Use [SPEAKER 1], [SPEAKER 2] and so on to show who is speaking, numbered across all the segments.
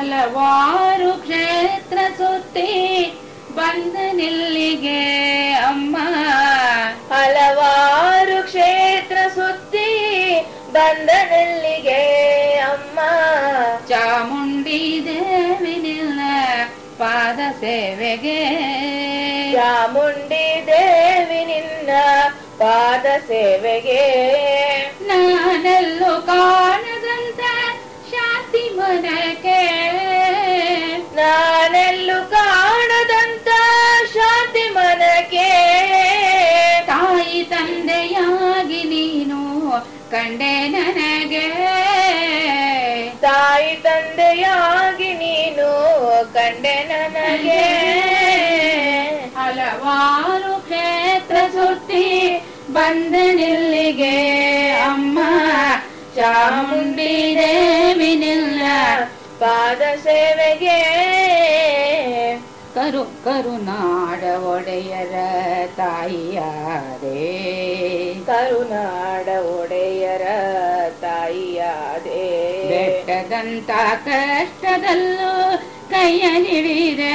[SPEAKER 1] ಹಲವಾರು ಕ್ಷೇತ್ರ ಸುತ್ತಿ ಬಂದ ನಿಲ್ಲಿಗೆ ಅಮ್ಮ?
[SPEAKER 2] ಹಲವಾರು ಕ್ಷೇತ್ರ ಸುತ್ತಿ ಬಂದ ನಿಲ್ಲಿಗೆ ಅಮ್ಮ?
[SPEAKER 1] ಚಾಮುಂಡಿ ದೇವಿ ನಿಲ್ಲ ಪಾದ ಸೇವೆಗೆ.
[SPEAKER 2] ಚಾಮುಂಡಿ ದೇವಿ ನಿನ್ನ ಪಾದ ಸೇವೆಗೆ.
[SPEAKER 1] ನಾನೆಲ್ಲೂ ಕಾಣದಂತ ಶಾಂತಿ ಮನಕ್ಕೆ ತಂದೆಯಾಗಿ ನೀನು ಕಂಡೆ ನನಗೆ.
[SPEAKER 2] ತಾಯಿ ತಂದೆಯಾಗಿ ನೀನು ಕಂಡೆ ನನಗೆ.
[SPEAKER 1] ಹಲವಾರು ಕ್ಷೇತ್ರ ಸುತ್ತಿ ಬಂದ ನಿಲ್ಲಿಗೆ ಅಮ್ಮ? ಚಾಮುಂಡಿ ದೇವಿ ನಿಲ್ಲ.
[SPEAKER 2] ಪಾದ ಸೇವೆಗೆ
[SPEAKER 1] ಕರು ಕರುನಾಡ ಒಡೆಯರ ತಾಯಿಯಾದೆ.
[SPEAKER 2] ಕರುನಾಡ ಒಡೆಯರ ತಾಯಿಯಾದೆ.
[SPEAKER 1] ಬೆಟ್ಟದಂತ ಕಷ್ಟದಲ್ಲೂ ಕೈಯ ಹಿಡಿದೆ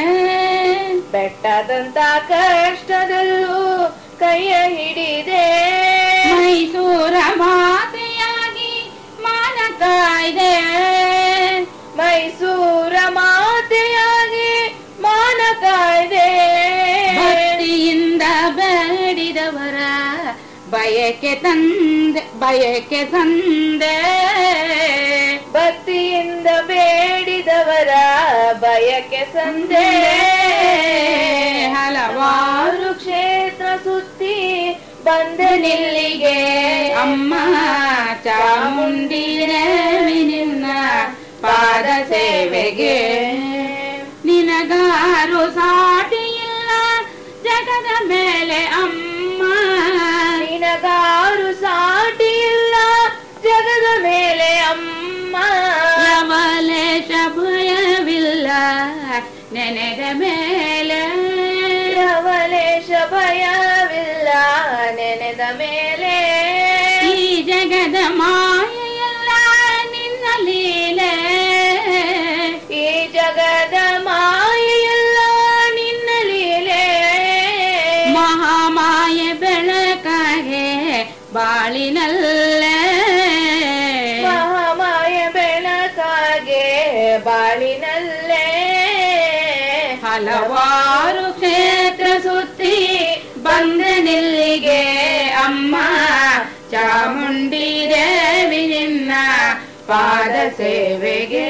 [SPEAKER 2] ಬೆಟ್ಟದಂತ ಕಷ್ಟದಲ್ಲೂ ಕೈಯ ಹಿಡಿದೆ
[SPEAKER 1] ಬೇಡಿದವರ ಬಯಕೆ ತಂದೆ ಬಯಕೆ ತಂದೆ.
[SPEAKER 2] ಭಕ್ತಿಯಿಂದ ಬೇಡಿದವರ ಬಯಕೆ ಸಂದೆ ಹಲವಾರು ಕ್ಷೇತ್ರ ಸುತ್ತಿ ಬಂದ
[SPEAKER 1] ನಿಲ್ಲಿಗೆ. ಅಮ್ಮ ಚಾಮುಂಡಿ ನಿನ್ನ ಪಾದ ಸೇವೆಗೆ. ನಿನಗಾರು ಸಾಟಿಯಿಲ್ಲ ಇಲ್ಲ ಜಗದ ಮೇಲೆ ಅಮ್ಮ. ನೆನೆದ ಮೇಲೆ
[SPEAKER 2] ರವಲೇಶ ಭಯವಿಲ್ಲ ನೆನೆದ ಮೇಲೆ.
[SPEAKER 1] ಈ ಜಗದ ಮಾಯೆಯಲ್ಲ ನಿನ್ನ ಲೀಲೆ.
[SPEAKER 2] ಈ ಜಗದ ಮಾಯೆಯಲ್ಲ ನಿನ್ನ ಲೀಲೆ.
[SPEAKER 1] ಮಹಾಮಾಯೆ ಬೆಳಕಾಗೆ ಬಾಳಿನಲ್ಲೇ.
[SPEAKER 2] ಮಹಾಮಾಯ ಬೆಳಕಾಗೆ ಬಾಳಿನಲ್ಲೇ.
[SPEAKER 1] ಹಲವಾರು ಕ್ಷೇತ್ರ ಸುತ್ತಿ ಬಂದ ನಿಲ್ಲಿಗೆ ಅಮ್ಮ. ಚಾಮುಂಡಿ ದೇವಿ ನಿನ್ನ ಪಾದ ಸೇವೆಗೆ.